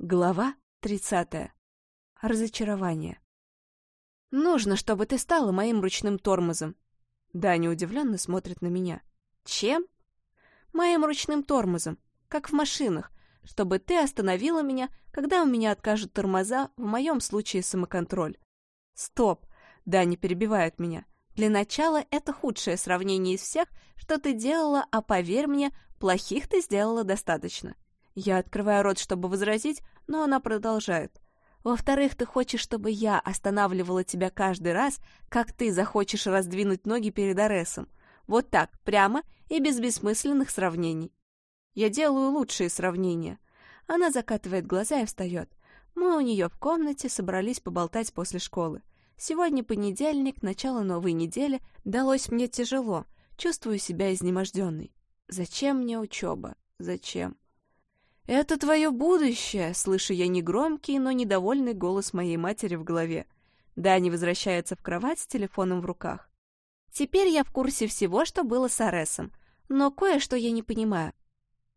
Глава 30. Разочарование. «Нужно, чтобы ты стала моим ручным тормозом». Даня удивленно смотрит на меня. «Чем?» «Моим ручным тормозом, как в машинах, чтобы ты остановила меня, когда у меня откажут тормоза, в моем случае самоконтроль». «Стоп!» Даня перебивает меня. «Для начала это худшее сравнение из всех, что ты делала, а поверь мне, плохих ты сделала достаточно». Я открываю рот, чтобы возразить, но она продолжает. Во-вторых, ты хочешь, чтобы я останавливала тебя каждый раз, как ты захочешь раздвинуть ноги перед Аресом. Вот так, прямо и без бессмысленных сравнений. Я делаю лучшие сравнения. Она закатывает глаза и встает. Мы у нее в комнате собрались поболтать после школы. Сегодня понедельник, начало новой недели, далось мне тяжело. Чувствую себя изнеможденной. Зачем мне учеба? Зачем? «Это твое будущее!» — слышу я негромкий, но недовольный голос моей матери в голове. Дани возвращается в кровать с телефоном в руках. «Теперь я в курсе всего, что было с Аресом, но кое-что я не понимаю».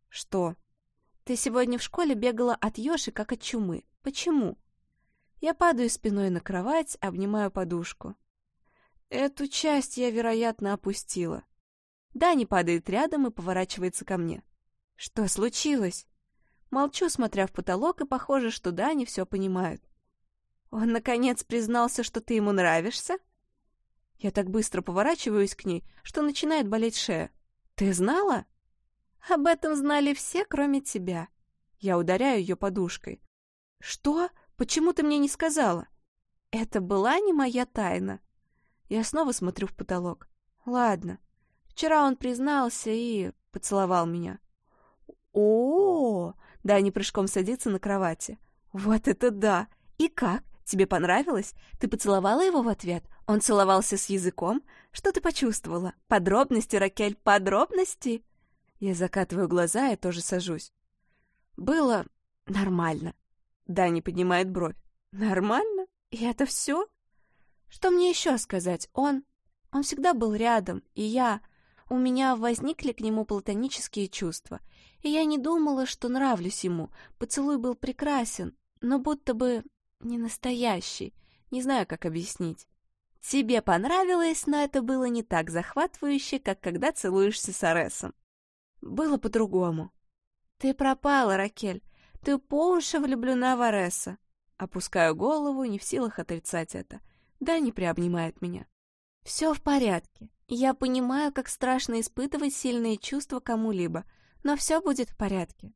«Что?» «Ты сегодня в школе бегала от Йоши, как от чумы. Почему?» Я падаю спиной на кровать, обнимаю подушку. Эту часть я, вероятно, опустила. Дани падает рядом и поворачивается ко мне. «Что случилось?» Молчу, смотря в потолок, и похоже, что Дани все понимает. «Он, наконец, признался, что ты ему нравишься?» Я так быстро поворачиваюсь к ней, что начинает болеть шея. «Ты знала?» «Об этом знали все, кроме тебя». Я ударяю ее подушкой. «Что? Почему ты мне не сказала?» «Это была не моя тайна». Я снова смотрю в потолок. «Ладно. Вчера он признался и поцеловал меня». «О-о-о!» Дани прыжком садится на кровати. «Вот это да! И как? Тебе понравилось? Ты поцеловала его в ответ? Он целовался с языком? Что ты почувствовала? Подробности, Ракель, подробности?» Я закатываю глаза и тоже сажусь. «Было нормально». Дани поднимает бровь. «Нормально? И это все?» «Что мне еще сказать? Он... Он всегда был рядом, и я... У меня возникли к нему платонические чувства, и я не думала, что нравлюсь ему. Поцелуй был прекрасен, но будто бы не настоящий. Не знаю, как объяснить. Тебе понравилось, но это было не так захватывающе, как когда целуешься с Аресом. Было по-другому. Ты пропала, Ракель. Ты по уши влюблена в Ареса. Опускаю голову, не в силах отрицать это. Да не приобнимает меня. Все в порядке. Я понимаю, как страшно испытывать сильные чувства кому-либо, но все будет в порядке.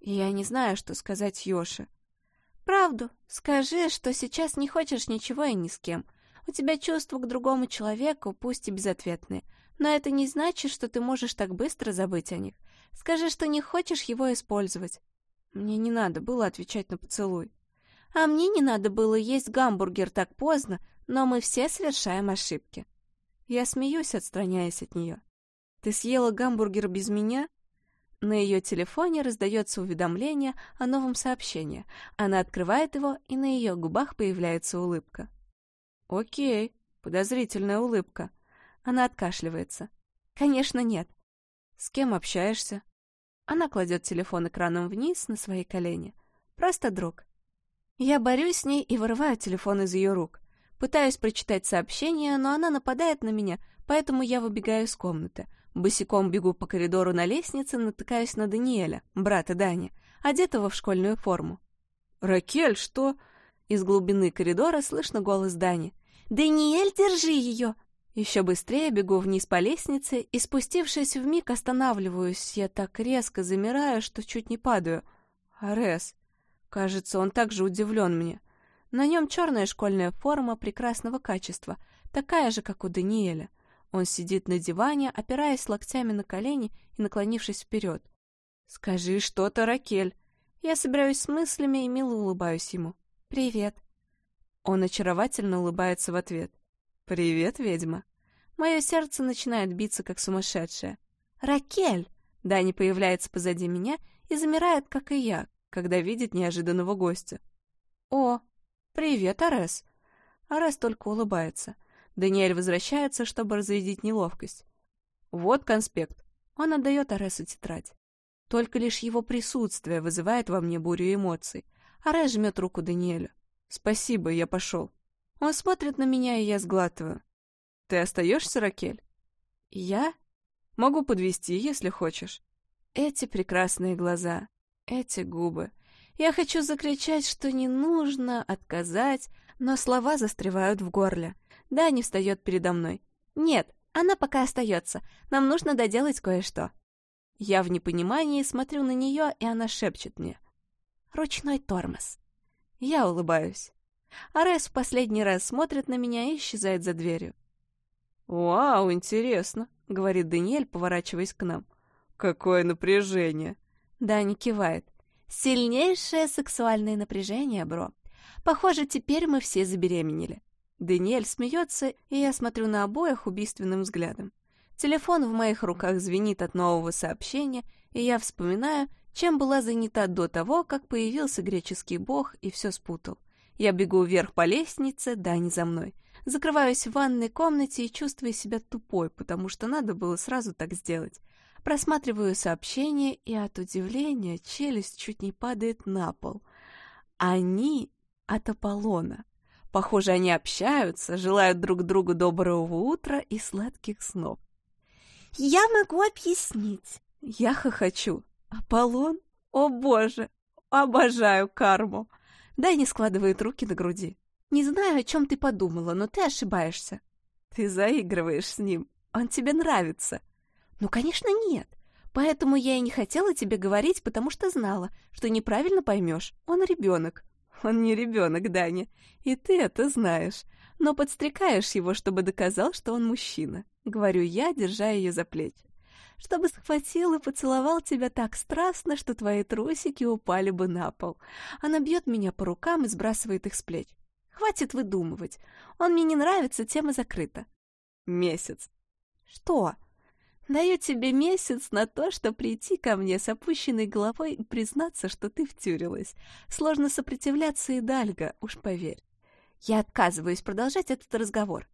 Я не знаю, что сказать Йоше. Правду. Скажи, что сейчас не хочешь ничего и ни с кем. У тебя чувства к другому человеку, пусть и безответные, но это не значит, что ты можешь так быстро забыть о них. Скажи, что не хочешь его использовать. Мне не надо было отвечать на поцелуй. А мне не надо было есть гамбургер так поздно, но мы все совершаем ошибки. Я смеюсь, отстраняясь от нее. «Ты съела гамбургер без меня?» На ее телефоне раздается уведомление о новом сообщении. Она открывает его, и на ее губах появляется улыбка. «Окей, подозрительная улыбка». Она откашливается. «Конечно, нет». «С кем общаешься?» Она кладет телефон экраном вниз на свои колени. «Просто друг». Я борюсь с ней и вырываю телефон из ее рук. Пытаюсь прочитать сообщение, но она нападает на меня, поэтому я выбегаю из комнаты. Босиком бегу по коридору на лестнице, натыкаюсь на Даниэля, брата Дани, одетого в школьную форму. «Ракель, что?» Из глубины коридора слышно голос Дани. «Даниэль, держи ее!» Еще быстрее бегу вниз по лестнице и, спустившись в миг, останавливаюсь. Я так резко замираю, что чуть не падаю. Арес. Кажется, он также удивлен мне. На нем черная школьная форма прекрасного качества, такая же, как у Даниэля. Он сидит на диване, опираясь локтями на колени и наклонившись вперед. «Скажи что-то, Ракель!» Я собираюсь с мыслями и мило улыбаюсь ему. «Привет!» Он очаровательно улыбается в ответ. «Привет, ведьма!» Мое сердце начинает биться, как сумасшедшее. «Ракель!» Дани появляется позади меня и замирает, как и я, когда видит неожиданного гостя. «О, «Привет, Арес!» Арес только улыбается. Даниэль возвращается, чтобы разрядить неловкость. «Вот конспект». Он отдает Аресу тетрадь. Только лишь его присутствие вызывает во мне бурю эмоций. Арес жмет руку Даниэлю. «Спасибо, я пошел». Он смотрит на меня, и я сглатываю. «Ты остаешься, Ракель?» «Я?» «Могу подвести, если хочешь». Эти прекрасные глаза, эти губы. Я хочу закричать, что не нужно, отказать, но слова застревают в горле. Дани встает передо мной. «Нет, она пока остается. Нам нужно доделать кое-что». Я в непонимании смотрю на нее, и она шепчет мне. «Ручной тормоз». Я улыбаюсь. Арес в последний раз смотрит на меня и исчезает за дверью. «Вау, интересно», — говорит Даниэль, поворачиваясь к нам. «Какое напряжение!» Дани кивает. «Сильнейшее сексуальное напряжение, бро. Похоже, теперь мы все забеременели». Даниэль смеется, и я смотрю на обоих убийственным взглядом. Телефон в моих руках звенит от нового сообщения, и я вспоминаю, чем была занята до того, как появился греческий бог и все спутал. Я бегу вверх по лестнице, Дани за мной. Закрываюсь в ванной комнате и чувствую себя тупой, потому что надо было сразу так сделать. Просматриваю сообщение, и от удивления челюсть чуть не падает на пол. Они от Аполлона. Похоже, они общаются, желают друг другу доброго утра и сладких снов. «Я могу объяснить!» Я хохочу. «Аполлон? О боже! Обожаю карму!» Дайни складывает руки на груди. «Не знаю, о чем ты подумала, но ты ошибаешься». «Ты заигрываешь с ним. Он тебе нравится». «Ну, конечно, нет. Поэтому я и не хотела тебе говорить, потому что знала, что неправильно поймешь. Он ребенок. Он не ребенок, Даня, и ты это знаешь. Но подстрекаешь его, чтобы доказал, что он мужчина. Говорю я, держа ее за плечи. Чтобы схватил и поцеловал тебя так страстно, что твои трусики упали бы на пол. Она бьет меня по рукам и сбрасывает их с плеч. Хватит выдумывать. Он мне не нравится, тема закрыта. Месяц. Что? Даю тебе месяц на то, что прийти ко мне с опущенной головой и признаться, что ты втюрилась. Сложно сопротивляться и дальго, уж поверь. Я отказываюсь продолжать этот разговор.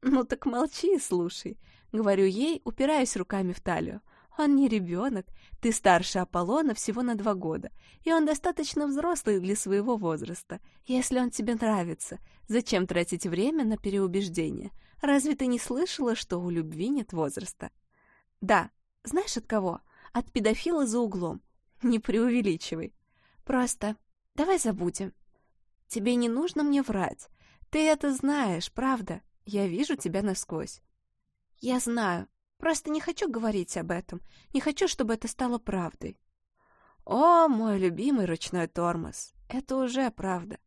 Ну так молчи и слушай. Говорю ей, упираясь руками в талию. Он не ребенок, ты старше Аполлона всего на два года, и он достаточно взрослый для своего возраста. Если он тебе нравится, зачем тратить время на переубеждение? Разве ты не слышала, что у любви нет возраста? Да, знаешь от кого? От педофила за углом. Не преувеличивай. Просто давай забудем. Тебе не нужно мне врать. Ты это знаешь, правда? Я вижу тебя насквозь. Я знаю. Просто не хочу говорить об этом. Не хочу, чтобы это стало правдой. О, мой любимый ручной тормоз. Это уже правда.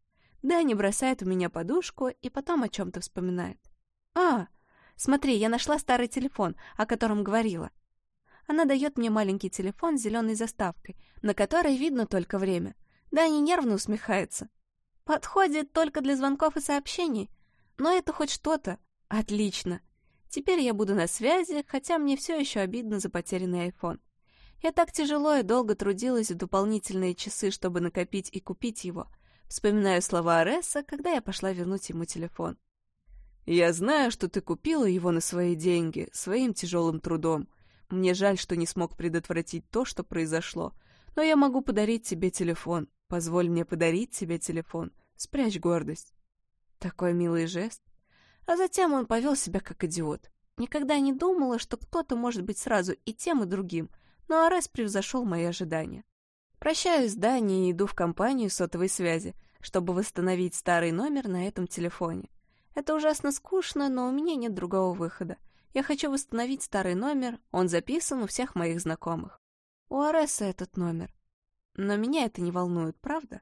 Дани бросает у меня подушку и потом о чем-то вспоминает. А, Смотри, я нашла старый телефон, о котором говорила. Она дает мне маленький телефон с зеленой заставкой, на которой видно только время. Дани нервно усмехается. Подходит только для звонков и сообщений. Но это хоть что-то. Отлично. Теперь я буду на связи, хотя мне все еще обидно за потерянный iPhone. Я так тяжело и долго трудилась в дополнительные часы, чтобы накопить и купить его. Вспоминаю слова Ареса, когда я пошла вернуть ему телефон. Я знаю, что ты купила его на свои деньги, своим тяжелым трудом. Мне жаль, что не смог предотвратить то, что произошло. Но я могу подарить тебе телефон. Позволь мне подарить тебе телефон. Спрячь гордость. Такой милый жест. А затем он повел себя как идиот. Никогда не думала, что кто-то может быть сразу и тем, и другим, но Арес превзошел мои ожидания. Прощаюсь с Данией и иду в компанию сотовой связи, чтобы восстановить старый номер на этом телефоне. Это ужасно скучно, но у меня нет другого выхода. Я хочу восстановить старый номер, он записан у всех моих знакомых. У Ареса этот номер. Но меня это не волнует, правда?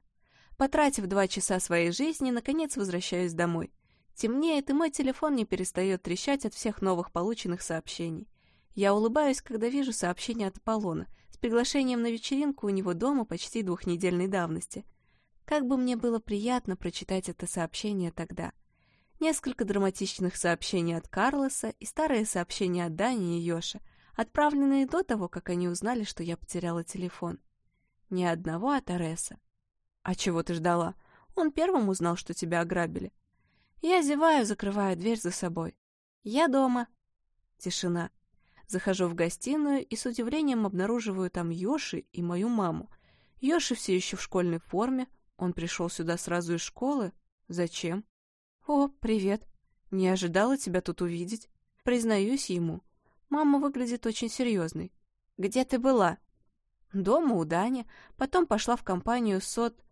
Потратив два часа своей жизни, наконец возвращаюсь домой. Темнеет, и мой телефон не перестает трещать от всех новых полученных сообщений. Я улыбаюсь, когда вижу сообщение от Аполлона с приглашением на вечеринку у него дома почти двухнедельной давности. Как бы мне было приятно прочитать это сообщение тогда — несколько драматичных сообщений от Карлоса и старые сообщения от Дани и Йоши, отправленные до того, как они узнали, что я потеряла телефон. Ни одного от Ареса. «А чего ты ждала? Он первым узнал, что тебя ограбили». Я зеваю, закрывая дверь за собой. «Я дома». Тишина. Захожу в гостиную и с удивлением обнаруживаю там Йоши и мою маму. Йоши все еще в школьной форме. Он пришел сюда сразу из школы. Зачем? О, привет. Не ожидала тебя тут увидеть. Признаюсь ему. Мама выглядит очень серьезной. Где ты была? Дома у Дани. Потом пошла в компанию сот.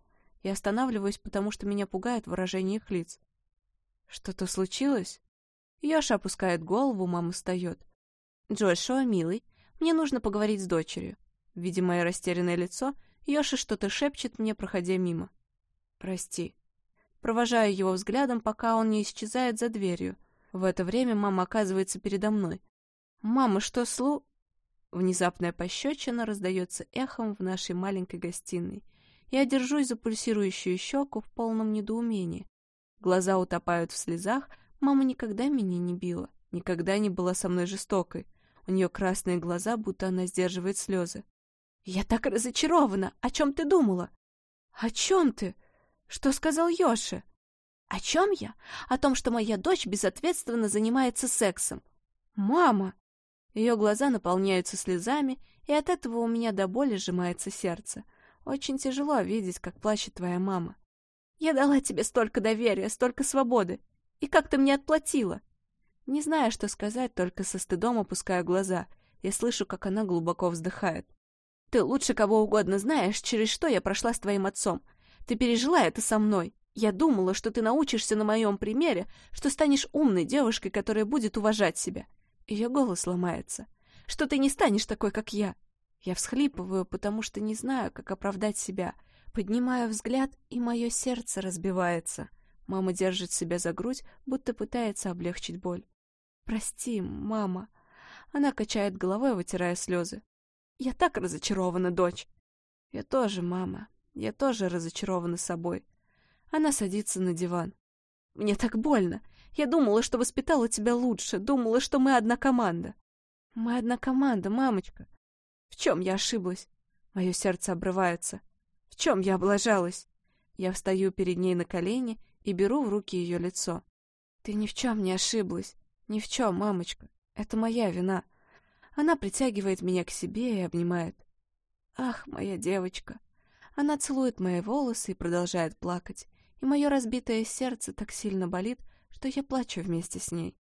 И останавливаюсь, потому что меня пугает выражение их лиц. Что-то случилось? Йоша опускает голову, мама встает. «Джошуа, милый, мне нужно поговорить с дочерью». Видя мое растерянное лицо, Йоши что-то шепчет мне, проходя мимо. «Прости». Провожаю его взглядом, пока он не исчезает за дверью. В это время мама оказывается передо мной. «Мама, что слу...» Внезапная пощечина раздается эхом в нашей маленькой гостиной. Я держусь за пульсирующую щеку в полном недоумении. Глаза утопают в слезах, мама никогда меня не била, никогда не была со мной жестокой. У нее красные глаза, будто она сдерживает слезы. «Я так разочарована! О чем ты думала?» «О чем ты? Что сказал Йоши?» «О чем я? О том, что моя дочь безответственно занимается сексом». «Мама!» Ее глаза наполняются слезами, и от этого у меня до боли сжимается сердце. Очень тяжело видеть, как плачет твоя мама. «Я дала тебе столько доверия, столько свободы. И как ты мне отплатила?» Не знаю, что сказать, только со стыдом опускаю глаза. Я слышу, как она глубоко вздыхает. «Ты лучше кого угодно знаешь, через что я прошла с твоим отцом. Ты пережила это со мной. Я думала, что ты научишься на моем примере, что станешь умной девушкой, которая будет уважать себя». Ее голос ломается. «Что ты не станешь такой, как я». Я всхлипываю, потому что не знаю, как оправдать себя. Поднимаю взгляд, и мое сердце разбивается. Мама держит себя за грудь, будто пытается облегчить боль. «Прости, мама». Она качает головой, вытирая слезы. «Я так разочарована, дочь». «Я тоже, мама. Я тоже разочарована собой». Она садится на диван. «Мне так больно. Я думала, что воспитала тебя лучше. Думала, что мы одна команда». «Мы одна команда, мамочка». «В чем я ошиблась?» Мое сердце обрывается. «В чем я облажалась?» Я встаю перед ней на колени и беру в руки ее лицо. «Ты ни в чем не ошиблась. «Ни в чем, мамочка. Это моя вина». Она притягивает меня к себе и обнимает. «Ах, моя девочка!» Она целует мои волосы и продолжает плакать, и мое разбитое сердце так сильно болит, что я плачу вместе с ней.